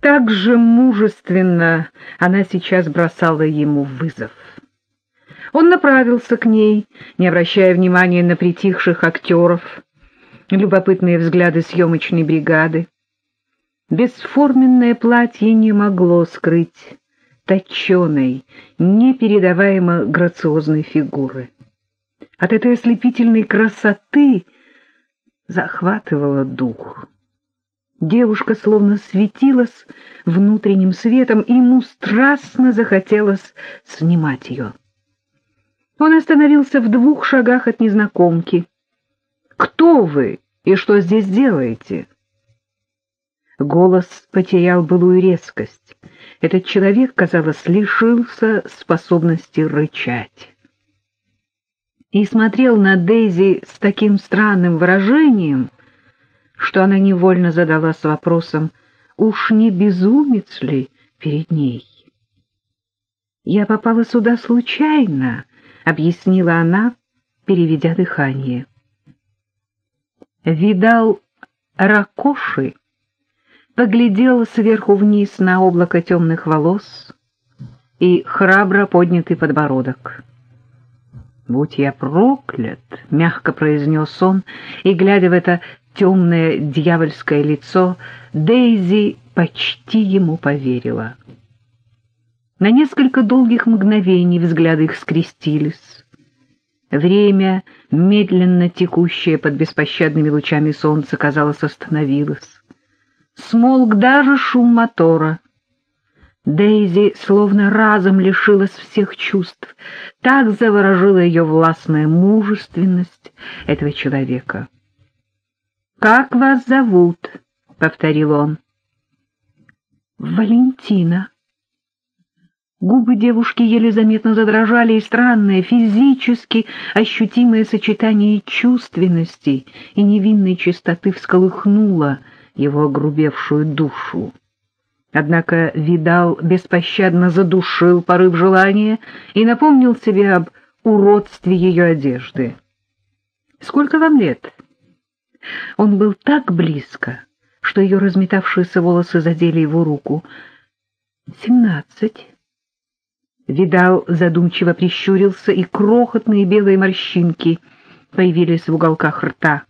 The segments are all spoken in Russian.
Так же мужественно она сейчас бросала ему вызов. Он направился к ней, не обращая внимания на притихших актеров, любопытные взгляды съемочной бригады. Бесформенное платье не могло скрыть точеной, непередаваемо грациозной фигуры. От этой ослепительной красоты захватывала дух. Девушка словно светилась внутренним светом, и ему страстно захотелось снимать ее. Он остановился в двух шагах от незнакомки. «Кто вы и что здесь делаете?» Голос потерял былую резкость. Этот человек, казалось, лишился способности рычать. И смотрел на Дейзи с таким странным выражением, что она невольно задалась вопросом, уж не безумец ли перед ней? «Я попала сюда случайно», — объяснила она, переведя дыхание. Видал ракоши, поглядел сверху вниз на облако темных волос и храбро поднятый подбородок. «Будь я проклят!» — мягко произнес он, и, глядя в это темное дьявольское лицо, Дейзи почти ему поверила. На несколько долгих мгновений взгляды их скрестились. Время, медленно текущее под беспощадными лучами солнца, казалось, остановилось. Смолк даже шум мотора. Дейзи словно разом лишилась всех чувств. Так заворожила ее властная мужественность этого человека. «Как вас зовут?» — повторил он. «Валентина». Губы девушки еле заметно задрожали, и странное, физически ощутимое сочетание чувственности и невинной чистоты всколыхнуло его огрубевшую душу. Однако Видал беспощадно задушил порыв желания и напомнил себе об уродстве ее одежды. «Сколько вам лет?» Он был так близко, что ее разметавшиеся волосы задели его руку. «Семнадцать». Видал задумчиво прищурился, и крохотные белые морщинки появились в уголках рта.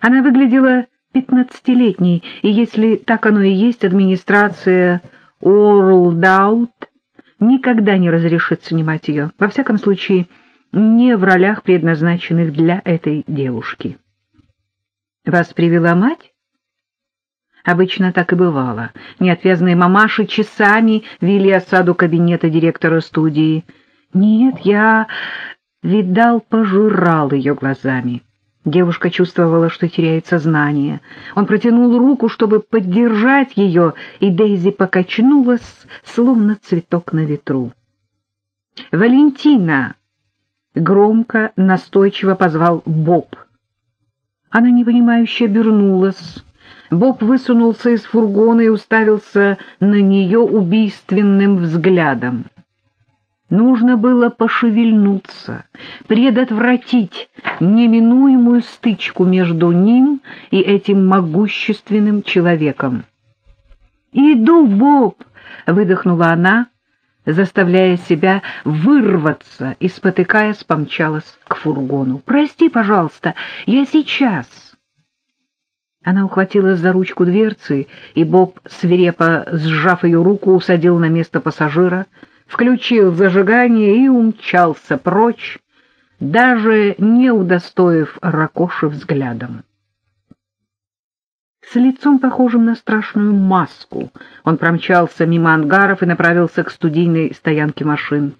Она выглядела пятнадцатилетней, и если так оно и есть, администрация Орлдаут никогда не разрешит снимать ее, во всяком случае, не в ролях, предназначенных для этой девушки. «Вас привела мать?» Обычно так и бывало. Неотвязные мамаши часами вели осаду кабинета директора студии. Нет, я, видал, пожирал ее глазами. Девушка чувствовала, что теряет сознание. Он протянул руку, чтобы поддержать ее, и Дейзи покачнулась, словно цветок на ветру. «Валентина!» — громко, настойчиво позвал Боб. Она непонимающе обернулась. Боб высунулся из фургона и уставился на нее убийственным взглядом. Нужно было пошевельнуться, предотвратить неминуемую стычку между ним и этим могущественным человеком. «Иду, Боб!» — выдохнула она, заставляя себя вырваться и, спотыкаясь, помчалась к фургону. «Прости, пожалуйста, я сейчас!» Она ухватилась за ручку дверцы, и Боб, свирепо сжав ее руку, усадил на место пассажира, включил зажигание и умчался прочь, даже не удостоив Ракоши взглядом. С лицом, похожим на страшную маску, он промчался мимо ангаров и направился к студийной стоянке машин.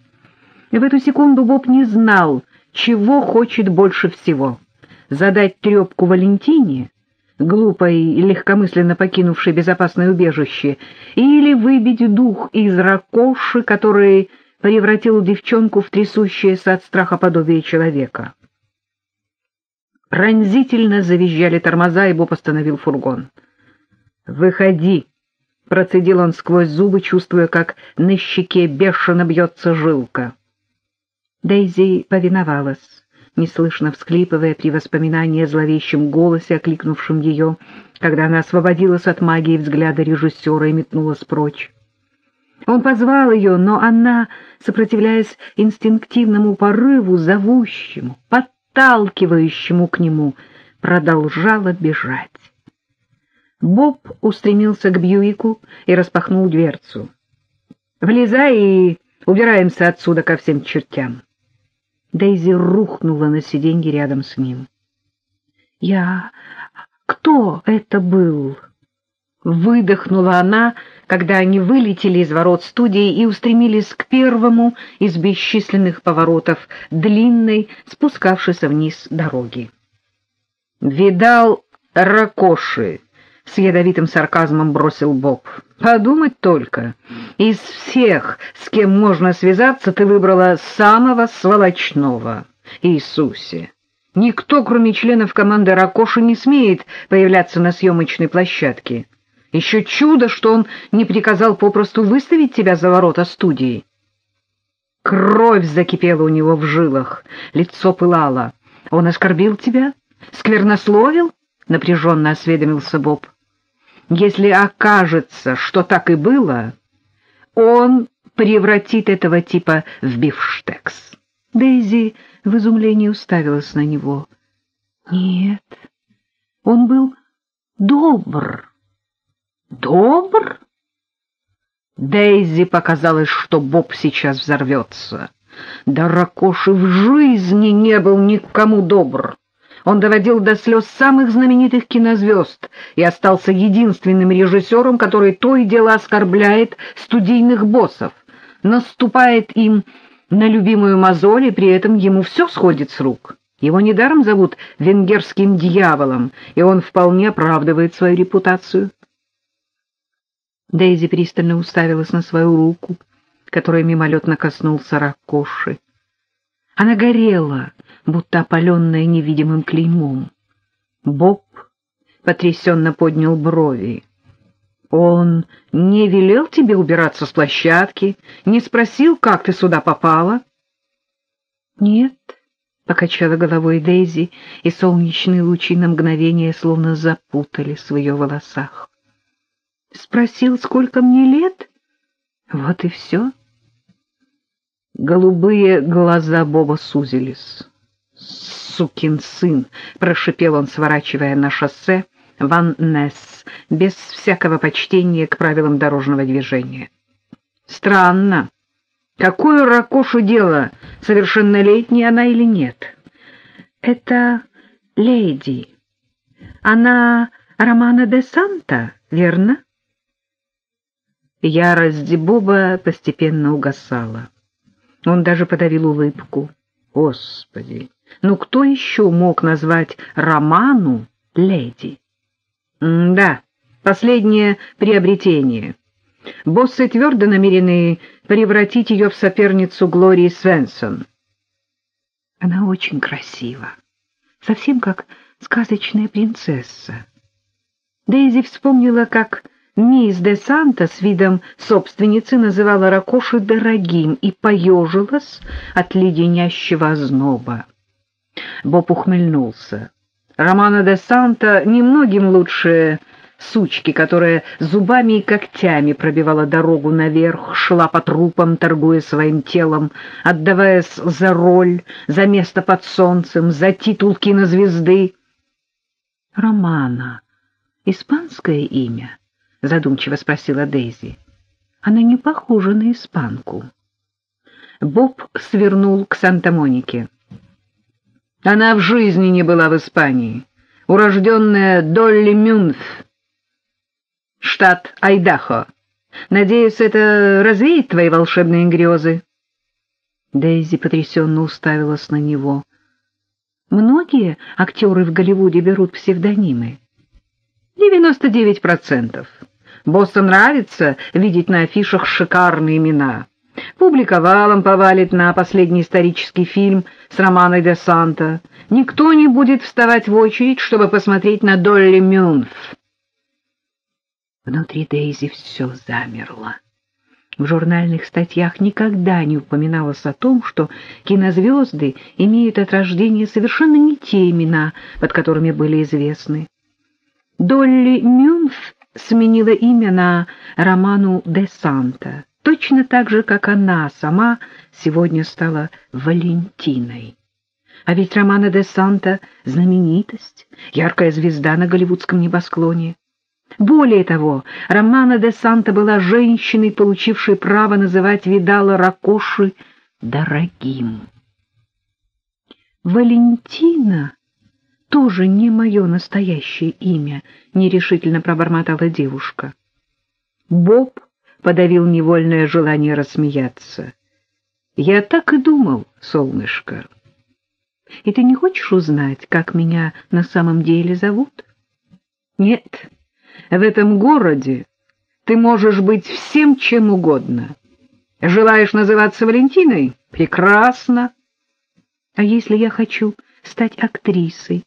И в эту секунду Боб не знал, чего хочет больше всего — задать трепку Валентине — глупой и легкомысленно покинувшей безопасное убежище, или выбить дух из ракоши, который превратил девчонку в трясущееся от страха подобие человека. Пронзительно завизжали тормоза, и Боб остановил фургон. «Выходи!» — процедил он сквозь зубы, чувствуя, как на щеке бешено бьется жилка. Дейзи повиновалась неслышно всклипывая при воспоминании о зловещем голосе, окликнувшем ее, когда она освободилась от магии взгляда режиссера и метнулась прочь. Он позвал ее, но она, сопротивляясь инстинктивному порыву, зовущему, подталкивающему к нему, продолжала бежать. Боб устремился к Бьюику и распахнул дверцу. «Влезай и убираемся отсюда ко всем чертям». Дейзи рухнула на сиденье рядом с ним. «Я... Кто это был?» Выдохнула она, когда они вылетели из ворот студии и устремились к первому из бесчисленных поворотов длинной, спускавшейся вниз дороги. «Видал ракоши!» — с ядовитым сарказмом бросил Боб. «Подумать только! Из всех, с кем можно связаться, ты выбрала самого сволочного. Иисусе!» Никто, кроме членов команды Ракоши, не смеет появляться на съемочной площадке. Еще чудо, что он не приказал попросту выставить тебя за ворота студии. Кровь закипела у него в жилах, лицо пылало. Он оскорбил тебя? Сквернословил? Напряженно осведомился Боб. Если окажется, что так и было, он превратит этого типа в бифштекс. Дейзи в изумлении уставилась на него. Нет, он был добр. Добр? Дейзи показалось, что Боб сейчас взорвется. Да Ракоши в жизни не был никому добр. Он доводил до слез самых знаменитых кинозвезд и остался единственным режиссером, который то и дело оскорбляет студийных боссов, наступает им на любимую мозоль, и при этом ему все сходит с рук. Его недаром зовут венгерским дьяволом, и он вполне оправдывает свою репутацию. Дейзи пристально уставилась на свою руку, которая мимолетно коснулся ракоши. Она горела, будто опаленная невидимым клеймом. Боб потрясенно поднял брови. «Он не велел тебе убираться с площадки? Не спросил, как ты сюда попала?» «Нет», — покачала головой Дейзи, и солнечные лучи на мгновение словно запутались в ее волосах. Спросил, сколько мне лет? Вот и все. Голубые глаза Боба сузились. «Сукин сын!» — прошипел он, сворачивая на шоссе Ван Несс, без всякого почтения к правилам дорожного движения. «Странно. Какое ракошу дело, совершеннолетняя она или нет?» «Это леди. Она Романа де Санта, верно?» Ярость Боба постепенно угасала. Он даже подавил улыбку. Господи, ну кто еще мог назвать Роману леди? М да, последнее приобретение. Боссы твердо намерены превратить ее в соперницу Глории Свенсон. Она очень красива, совсем как сказочная принцесса. Дейзи вспомнила, как Мисс де Санта с видом собственницы называла Ракоши дорогим и поежилась от леденящего озноба. Боб ухмыльнулся. Романа де Санта немногим лучше сучки, которая зубами и когтями пробивала дорогу наверх, шла по трупам, торгуя своим телом, отдаваясь за роль, за место под солнцем, за титул кинозвезды. Романа — испанское имя —— задумчиво спросила Дейзи. «Она не похожа на испанку». Боб свернул к Санта-Монике. «Она в жизни не была в Испании. Урожденная Долли Мюнф, штат Айдахо. Надеюсь, это развеет твои волшебные грезы?» Дейзи потрясенно уставилась на него. «Многие актеры в Голливуде берут псевдонимы». «Девяносто девять процентов». Боссу нравится видеть на афишах шикарные имена. Публика валом повалит на последний исторический фильм с Романой де Санто. Никто не будет вставать в очередь, чтобы посмотреть на Долли Мюнф. Внутри Дейзи все замерло. В журнальных статьях никогда не упоминалось о том, что кинозвезды имеют от рождения совершенно не те имена, под которыми были известны. Долли Мюнф сменила имя на Роману де Санта, точно так же, как она сама сегодня стала Валентиной. А ведь Романа де Санта — знаменитость, яркая звезда на голливудском небосклоне. Более того, Романа де Санта была женщиной, получившей право называть Видала Ракоши дорогим. Валентина тоже не мое настоящее имя, — нерешительно пробормотала девушка. Боб подавил невольное желание рассмеяться. — Я так и думал, солнышко. — И ты не хочешь узнать, как меня на самом деле зовут? — Нет, в этом городе ты можешь быть всем чем угодно. Желаешь называться Валентиной? Прекрасно. А если я хочу стать актрисой?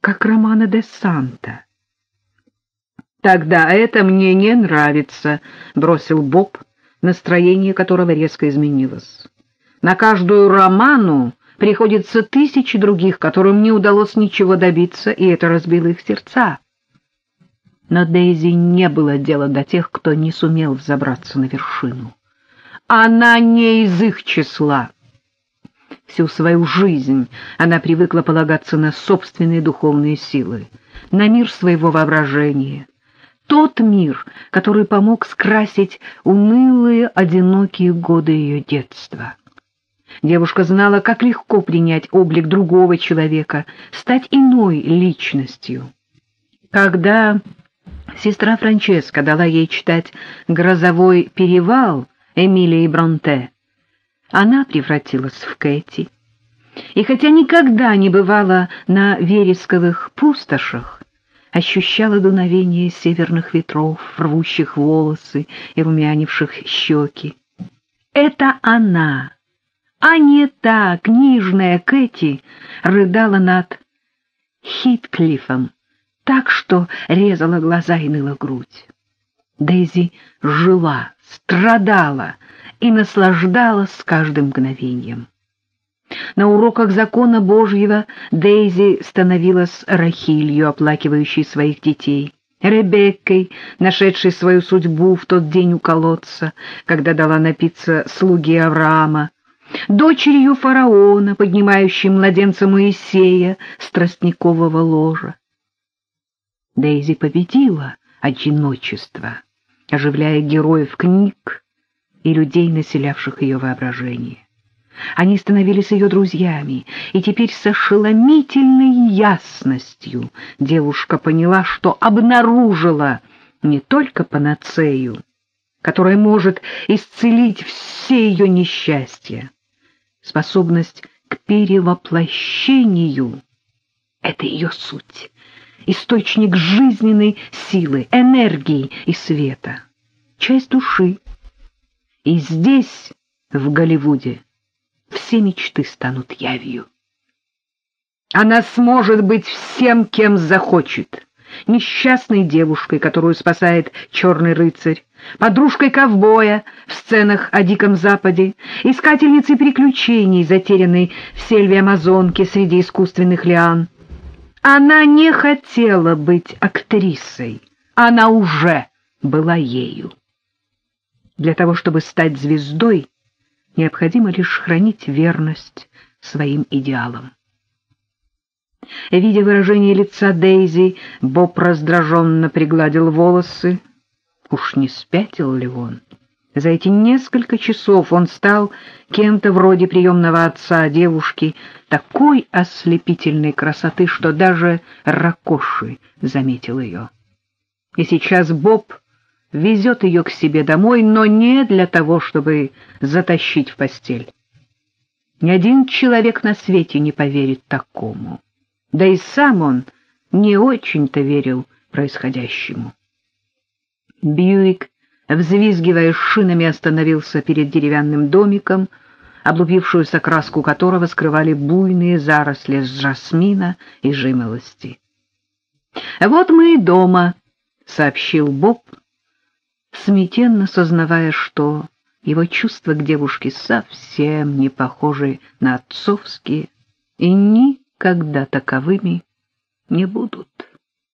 Как Романа де Санта. «Тогда это мне не нравится», — бросил Боб, настроение которого резко изменилось. «На каждую роману приходится тысячи других, которым не удалось ничего добиться, и это разбило их сердца». Но Дейзи не было дела до тех, кто не сумел взобраться на вершину. Она не из их числа. Всю свою жизнь она привыкла полагаться на собственные духовные силы, на мир своего воображения. Тот мир, который помог скрасить унылые, одинокие годы ее детства. Девушка знала, как легко принять облик другого человека, стать иной личностью. Когда сестра Франческа дала ей читать «Грозовой перевал» Эмилии Бронте, она превратилась в Кэти. И хотя никогда не бывала на вересковых пустошах, ощущала дуновение северных ветров, рвущих волосы и румянивших щеки. Это она, а не та книжная Кэти, рыдала над Хитклифом, так что резала глаза и ныла грудь. Дейзи жила, страдала, и наслаждалась каждым мгновением. На уроках закона Божьего Дейзи становилась Рахилью, оплакивающей своих детей, Ребеккой, нашедшей свою судьбу в тот день у колодца, когда дала напиться слуги Авраама, дочерью фараона, поднимающей младенца Моисея с тростникового ложа. Дейзи победила одиночество, оживляя героев книг, и людей, населявших ее воображение. Они становились ее друзьями, и теперь с ошеломительной ясностью девушка поняла, что обнаружила не только панацею, которая может исцелить все ее несчастья, способность к перевоплощению — это ее суть, источник жизненной силы, энергии и света, часть души, и здесь, в Голливуде, все мечты станут явью. Она сможет быть всем, кем захочет. Несчастной девушкой, которую спасает черный рыцарь, подружкой ковбоя в сценах о Диком Западе, искательницей приключений, затерянной в сельве Амазонки среди искусственных лиан. Она не хотела быть актрисой, она уже была ею. Для того, чтобы стать звездой, необходимо лишь хранить верность своим идеалам. Видя выражение лица Дейзи, Боб раздраженно пригладил волосы. Уж не спятил ли он? За эти несколько часов он стал кем-то вроде приемного отца девушки, такой ослепительной красоты, что даже Ракоши заметил ее. И сейчас Боб везет ее к себе домой, но не для того, чтобы затащить в постель. Ни один человек на свете не поверит такому. Да и сам он не очень-то верил происходящему. Бьюик, взвизгивая шинами, остановился перед деревянным домиком, облупившуюся краску которого скрывали буйные заросли с жасмина и жимолости. — Вот мы и дома, — сообщил Боб, смятенно сознавая, что его чувства к девушке совсем не похожи на отцовские и никогда таковыми не будут.